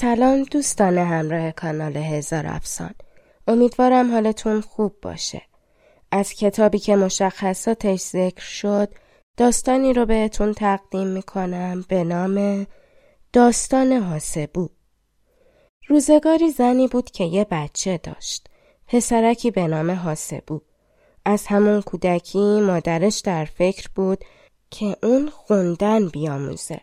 سلام دوستان همراه کانال هزار افسان. امیدوارم حالتون خوب باشه. از کتابی که مشخصاتش ذکر شد داستانی رو بهتون تقدیم می‌کنم به نام داستان حاسبو. روزگاری زنی بود که یه بچه داشت. پسرکی به نام حاسبو. از همون کودکی مادرش در فکر بود که اون خوندن بیاموزه.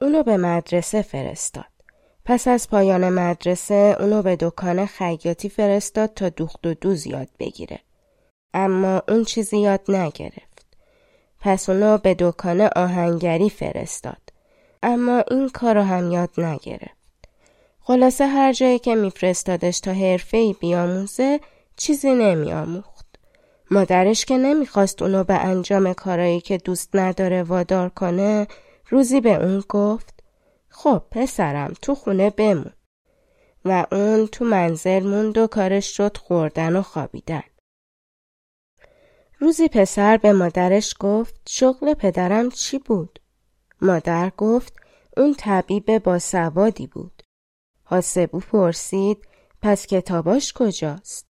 اونو به مدرسه فرستاد. پس از پایان مدرسه اونو به دکان خیاطی فرستاد تا دوخت و دوز یاد بگیره. اما اون چیزی یاد نگرفت. پس اونو به دکان آهنگری فرستاد. اما این کارو هم یاد نگرفت. خلاصه هر جایی که میفرستادش تا حرفه بیاموزه چیزی نمیآموخت. مادرش که نمی‌خواست اونو به انجام کارایی که دوست نداره وادار کنه روزی به اون گفت خب پسرم تو خونه بمون و اون تو منزل موند و کارش شد خوردن و خوابیدن. روزی پسر به مادرش گفت شغل پدرم چی بود؟ مادر گفت اون طبیب با سوادی بود. حاسبو پرسید پس کتاباش کجاست؟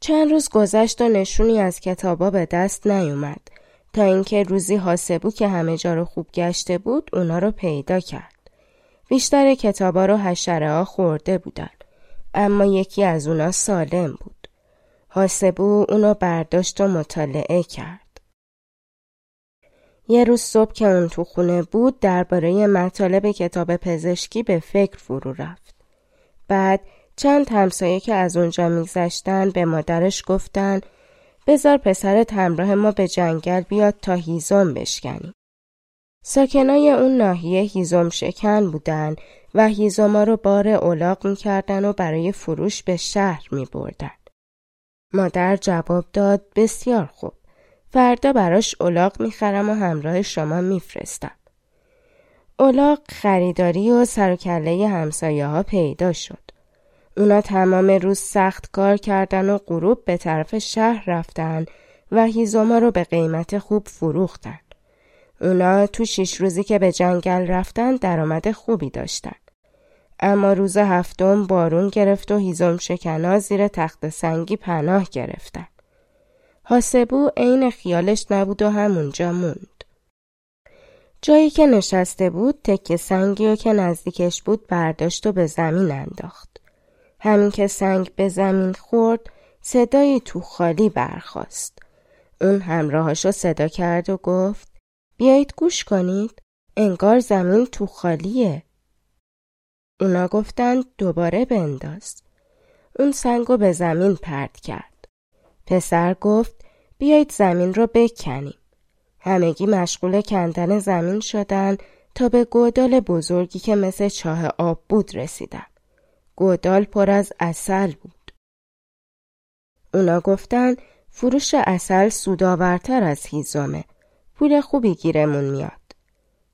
چند روز گذشت و نشونی از کتابا به دست نیومد تا اینکه روزی حاسبو که همه جا رو خوب گشته بود اونا رو پیدا کرد. بیشتر کتابا رو حشره ها خورده بودن اما یکی از اونا سالم بود. حاسبو اونو برداشت و مطالعه کرد. یه روز صبح که اون تو خونه بود درباره مطالب کتاب پزشکی به فکر فرو رفت. بعد چند همسایه که از اونجا میگذشتن به مادرش گفتن بزار پسرت همراه ما به جنگل بیاد تا هیزم بشکنیم. ساکنای اون ناحیه هیزم شکن بودن و هیزما رو بار اولاق می‌کردن و برای فروش به شهر می بردن. مادر جواب داد بسیار خوب. فردا براش اولاق می‌خرم و همراه شما میفرستم. اولاق خریداری و سرکله همسایه ها پیدا شد. اونا تمام روز سخت کار کردن و غروب به طرف شهر رفتن و هیزوما رو به قیمت خوب فروختن. اونا تو شیش روزی که به جنگل رفتن درآمد خوبی داشتن. اما روز هفتم بارون گرفت و هیزم شکنا زیر تخت سنگی پناه گرفتن. حاسبو عین خیالش نبود و همونجا موند. جایی که نشسته بود تک سنگی و که نزدیکش بود برداشت و به زمین انداخت. همین که سنگ به زمین خورد صدایی تو خالی برخاست. اون همراهاشو صدا کرد و گفت بیایید گوش کنید. انگار زمین تو خالیه. اونا گفتند دوباره بنداز. اون سنگو به زمین پرد کرد. پسر گفت بیایید زمین رو بکنیم. همگی مشغول کندن زمین شدن تا به گودال بزرگی که مثل چاه آب بود رسیدن. گودال پر از اصل بود. اونا گفتن فروش اصل سودآورتر از هیزمه. پول خوبی گیرمون میاد.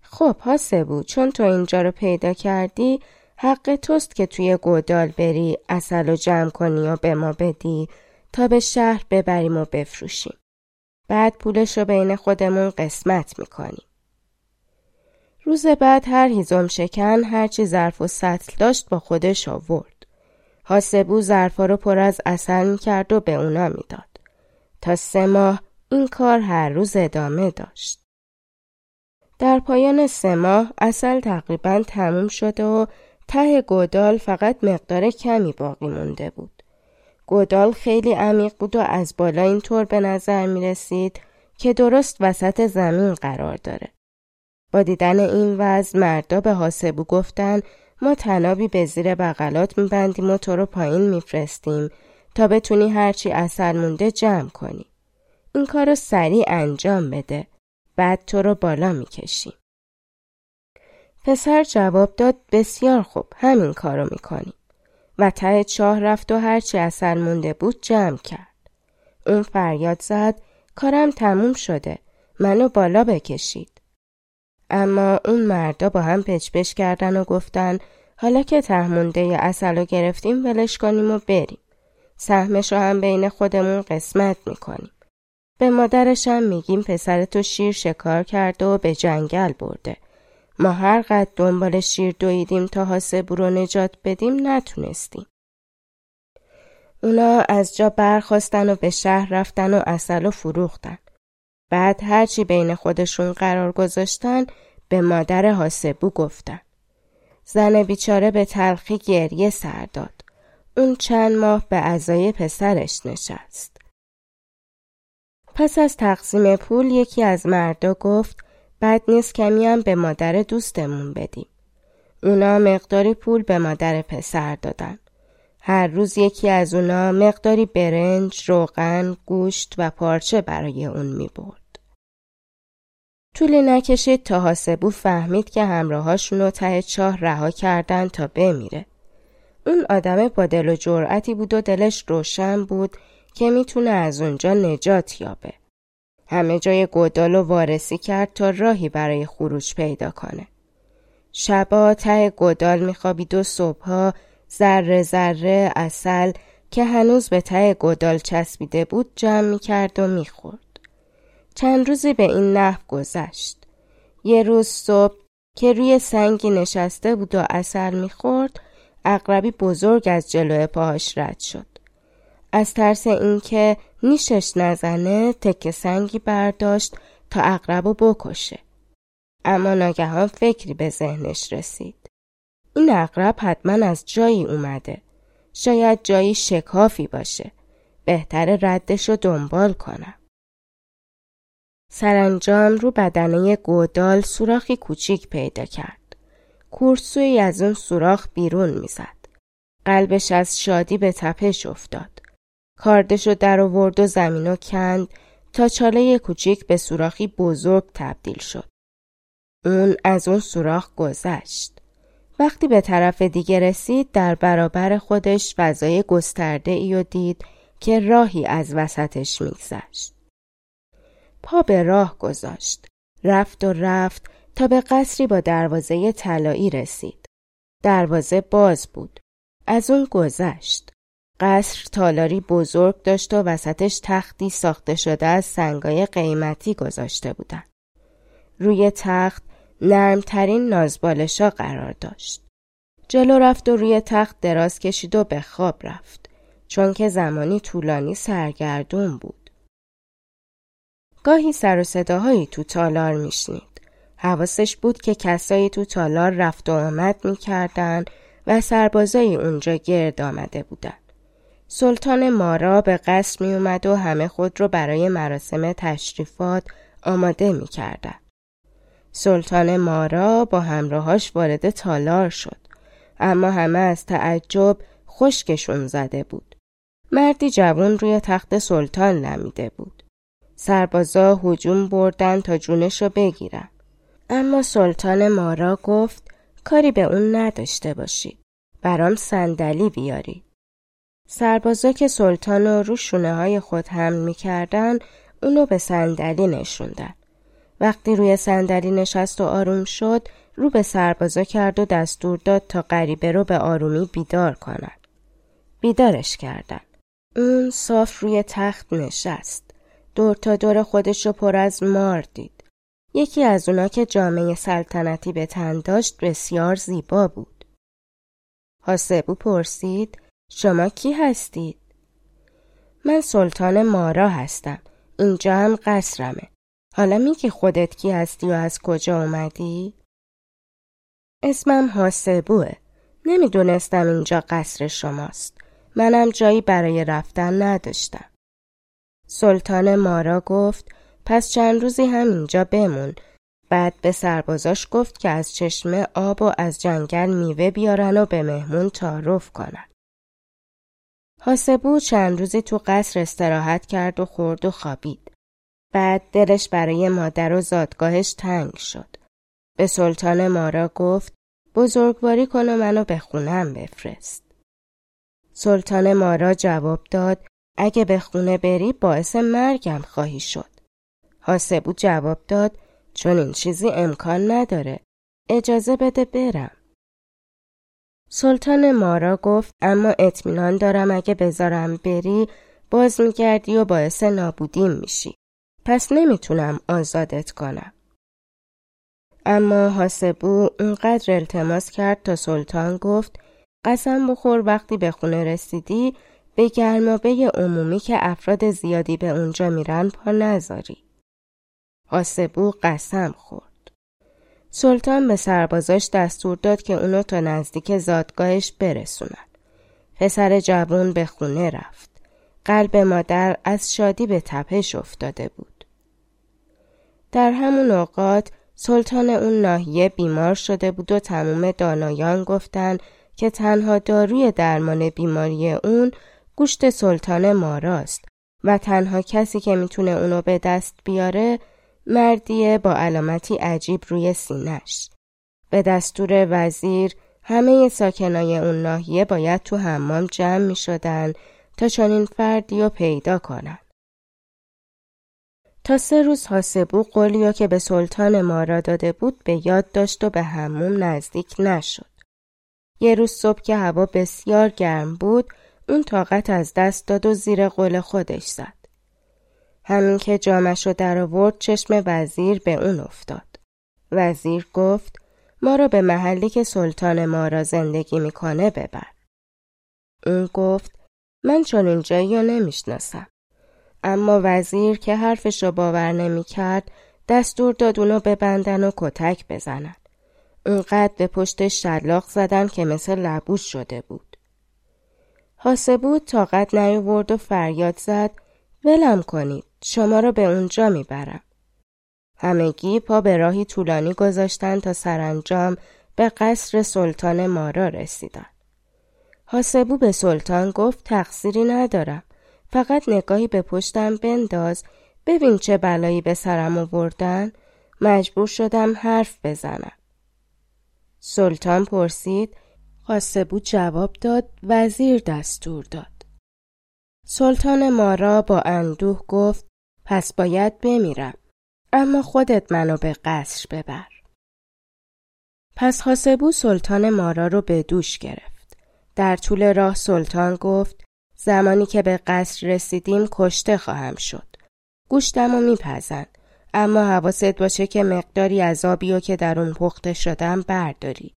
خب بود چون تو اینجا رو پیدا کردی حق توست که توی گودال بری اصل و جمع کنی و به ما بدی تا به شهر ببریم و بفروشیم. بعد پولش رو بین خودمون قسمت می‌کنیم. روز بعد هر هیزم شکن هرچی ظرف و سطل داشت با خودش آورد. حاسبو ظرفا رو پر از اصل می‌کرد و به اونا می‌داد. تا سه ماه این کار هر روز ادامه داشت. در پایان سه ماه اصل تقریبا تموم شده و ته گودال فقط مقدار کمی باقی مونده بود. گودال خیلی عمیق بود و از بالا اینطور به نظر می رسید که درست وسط زمین قرار داره. با دیدن این وضع مردا به حاسبو گفتن ما تنابی به زیر بغلات میبندیم و تو رو پایین میفرستیم تا بتونی هرچی اثر مونده جمع کنی. این کار رو سریع انجام بده. بعد تو رو بالا می‌کشیم. پسر جواب داد بسیار خوب همین کارو می‌کنیم. و ته چاه رفت و هرچی اثر مونده بود جمع کرد. اون فریاد زد کارم تموم شده. منو بالا بکشید. اما اون مردا با هم پچ کردن و گفتن حالا که تهمونده اصل رو گرفتیم ولش کنیم و بریم. سهمش رو هم بین خودمون قسمت می‌کنیم. به مادرش هم میگیم پسر تو شیر شکار کرده و به جنگل برده. ما هر قد دنبال شیر دویدیم تا حاسبو رو نجات بدیم نتونستیم. اونا از جا برخواستن و به شهر رفتن و اصل و فروختن. بعد هرچی بین خودشون قرار گذاشتن به مادر حاسبو گفتن. زن بیچاره به تلخی گریه سر داد. اون چند ماه به ازای پسرش نشست. پس از تقسیم پول یکی از مردا گفت بد نیست کمی هم به مادر دوستمون بدیم. اونا مقداری پول به مادر پسر دادن. هر روز یکی از اونا مقداری برنج، روغن، گوشت و پارچه برای اون می برد. طولی نکشید تا حاسبو فهمید که همراهاشون رو ته چاه رها کردن تا بمیره. اون آدم با دل و جرأتی بود و دلش روشن بود که می‌تونه از اونجا نجات یابه. همه جای گودال و وارسی کرد تا راهی برای خروج پیدا کنه. شبا ته گودال میخوابید و صبحها ذره ذره اصل که هنوز به ته گودال چسبیده بود جمع می‌کرد و می‌خورد. چند روزی به این نحو گذشت. یه روز صبح که روی سنگی نشسته بود و اصل می‌خورد اقربی بزرگ از جلو پاهاش رد شد. از ترس اینکه نیشش نزنه تک سنگی برداشت تا اقرب و بکشه. اما ناگهان فکری به ذهنش رسید. این اقرب حتما از جایی اومده. شاید جایی شکافی باشه. بهتر ردش رو دنبال کنم. سرانجام رو بدنه گودال سوراخی کوچیک پیدا کرد. کورسوی از اون سوراخ بیرون می‌زد. قلبش از شادی به تپش افتاد. کاردشو در آورد و زمینو کند تا چاله کوچیک به سوراخی بزرگ تبدیل شد. اون از اون سوراخ گذشت. وقتی به طرف دیگه رسید در برابر خودش فضای گسترده ای و دید که راهی از وسطش میگذشت. پا به راه گذاشت. رفت و رفت تا به قصری با دروازه طلایی رسید. دروازه باز بود. از اون گذشت. قصر تالاری بزرگ داشت و وسطش تختی ساخته شده از سنگای قیمتی گذاشته بودن. روی تخت نرمترین نازبالشا قرار داشت. جلو رفت و روی تخت دراز کشید و به خواب رفت چون که زمانی طولانی سرگردون بود. گاهی سر و صداهایی تو تالار میشنید. حواسش بود که کسایی تو تالار رفت و آمد می‌کردن و سربازایی اونجا گرد آمده بودن. سلطان مارا به قصر می اومد و همه خود رو برای مراسم تشریفات آماده می کردن. سلطان مارا با همراهاش وارد تالار شد اما همه از تعجب خشکشون زده بود. مردی جوان روی تخت سلطان نمیده بود. سربازا هجوم بردن تا جونش رو بگیرن. اما سلطان مارا گفت کاری به اون نداشته باشید. برام صندلی بیارید. سربازا که سلطان رو رو شونه های خود هم می‌کردن اونو به صندلی نشوندن. وقتی روی صندلی نشست و آروم شد رو به سربازا کرد و دستور داد تا غریبه رو به آرومی بیدار کنن. بیدارش کردن. اون صاف روی تخت نشست. دور تا دور خودش رو پر از مار دید. یکی از اونا که جامعه سلطنتی به تن داشت بسیار زیبا بود. حاسبو پرسید شما کی هستید؟ من سلطان مارا هستم. اینجا هم قصرمه. حالا میگی خودت کی هستی و از کجا اومدی؟ اسمم حاسبوه. نمی‌دونستم اینجا قصر شماست. منم جایی برای رفتن نداشتم. سلطان مارا گفت پس چند روزی هم اینجا بمون. بعد به سربازاش گفت که از چشمه آب و از جنگل میوه بیارن و به مهمون تعارف کنن. حاسبو چند روزی تو قصر استراحت کرد و خورد و خوابید. بعد دلش برای مادر و زادگاهش تنگ شد. به سلطان مارا گفت بزرگواری کن و منو به خونم بفرست. سلطان مارا جواب داد اگه به خونه بری باعث مرگم خواهی شد. حاسبو جواب داد چون این چیزی امکان نداره. اجازه بده برم. سلطان مارا گفت اما اطمینان دارم اگه بذارم بری باز میگردی و باعث نابودیم میشی. پس نمی‌تونم آزادت کنم. اما حاسبو اونقدر التماس کرد تا سلطان گفت قسم بخور وقتی به خونه رسیدی به گرمابه عمومی که افراد زیادی به اونجا میرن پا نذاری. حاسبو قسم خورد. سلطان به سربازاش دستور داد که اونو تا نزدیک زادگاهش برسونن. پسر جوون به خونه رفت. قلب مادر از شادی به تپش افتاده بود. در همون اوقات سلطان اون ناحیه بیمار شده بود و تمام دانایان گفتن که تنها داروی درمان بیماری اون گوشت سلطان ماراست و تنها کسی که می‌تونه اونو به دست بیاره مردیه با علامتی عجیب روی سینش. به دستور وزیر همه ساکنای اون ناحیه باید تو حمام جمع می شدن تا چنین فردی رو پیدا کنن. تا سه روز حاسبو قولیو که به سلطان مارا داده بود به یاد داشت و به هموم نزدیک نشد. یه روز صبح که هوا بسیار گرم بود اون طاقت از دست داد و زیر قول خودش زد. همین که جامش رو در آورد چشم وزیر به اون افتاد. وزیر گفت ما رو به محلی که سلطان ما را زندگی می‌کنه ببر. اون گفت من چون این جایی رو نمی‌شناسم. اما وزیر که حرفش رو باور نمی‌کرد دستور داد اونو ببندن و کتک بزنن. اونقدر به پشتش شلاق زدن که مثل لبوش شده بود. حاسبود طاقت نیاورد و فریاد زد ولم کنید شما را به اونجا می‌برم. همگی پا به راهی طولانی گذاشتن تا سرانجام به قصر سلطان مارا رسیدن. حاسبو به سلطان گفت تقصیری ندارم. فقط نگاهی به پشتم بنداز ببین چه بلایی به سرم آوردن مجبور شدم حرف بزنم. سلطان پرسید قاسبو جواب داد وزیر دستور داد. سلطان مارا با اندوه گفت پس باید بمیرم. اما خودت منو به قصر ببر. پس حاسبو سلطان مارا رو به دوش گرفت. در طول راه سلطان گفت زمانی که به قصر رسیدیم کشته خواهم شد. گوشتم و میپزن. اما حواست باشه که مقداری از آبی و که در اون پخته شدم برداری.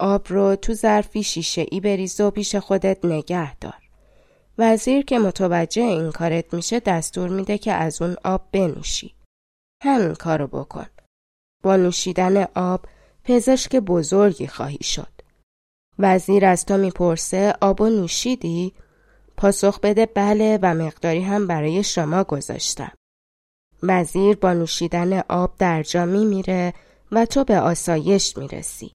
آب رو تو ظرفی شیشه ای بریز و پیش خودت نگه دار. وزیر که متوجه این کارت میشه دستور میده که از اون آب بنوشی. همین کارو بکن. با نوشیدن آب پزشک بزرگی خواهی شد. وزیر از تو می‌پرسه آب و نوشیدی؟ پاسخ بده بله و مقداری هم برای شما گذاشتم. وزیر با نوشیدن آب در جا میمیره و تو به آسایش می‌رسی.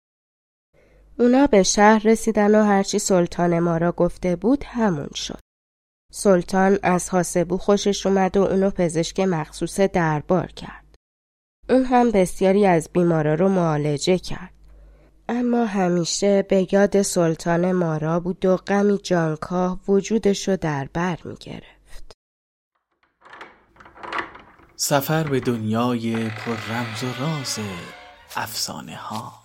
اونا به شهر رسیدن و هرچی سلطان ما را گفته بود همون شد. سلطان از حاسبو خوشش اومد و اونو پزشک مخصوص دربار کرد. اون هم بسیاری از بیمارا رو معالجه کرد. اما همیشه به یاد سلطان مارا بود و غمی جانکاه وجودش رو در بر می گرفت. سفر به دنیای پر رمز و راز افسانه ها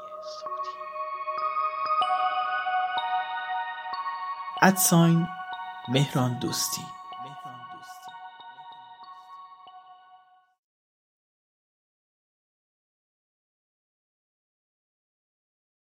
ادساین مهران دوستی.